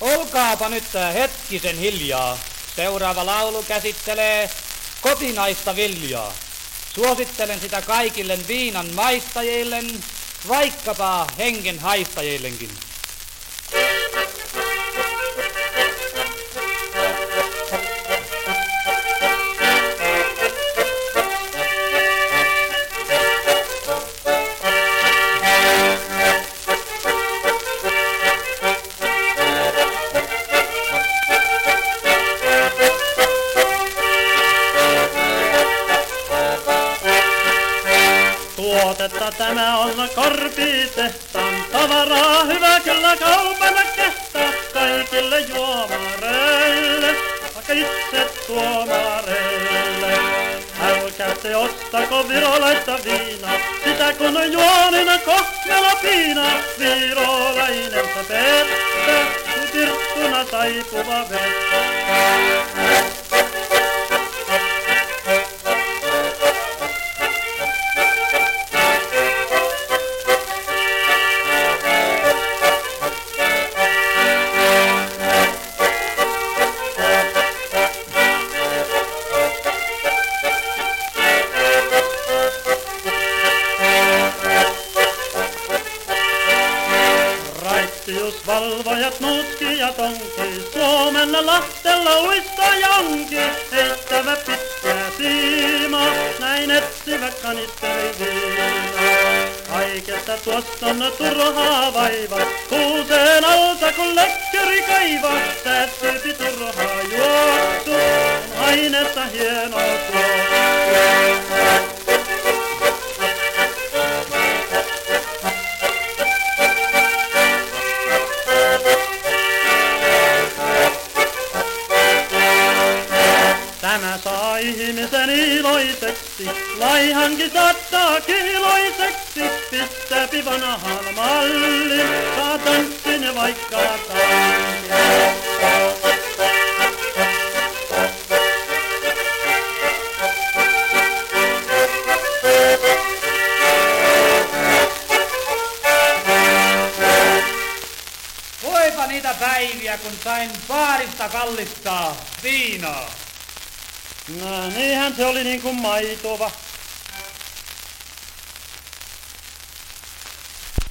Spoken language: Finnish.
Olkaapa nyt hetkisen hiljaa. Seuraava laulu käsittelee kotinaista viljaa. Suosittelen sitä kaikille viinan maistajille, vaikkapa hengen haistajillekin. Tuotetta tämä on korpitehtaan tavaraa, hyvä kyllä kaupana kehtaa kaikille juomareille, vaikka itse tuomareille. Älkää te ostako virolaista viinaa, sitä kun on juonina kohmella piina. Virolainen se pettä, pirttuna taipuva vettä. Valvojat, nutkijat onki, Suomen lahtella uista jonki, heittävä pitkää siimaa, näin etsivä kanisteri viinaa. Kaikesta tuosta on turhaa vaiva, kuuseen alta kun lekköri kaiva, säästyisi turhaa juoksu, aineesta hieno tuoksu. Ihmisen iloiseksi, laihankin saattaa kiloiseksi, pistääpi vanhan mallin, saa tanssin vaikka tanssin. Päiviä, kun sain baarista kallistaa viinaa. No niinhän se oli niin kuin maitova,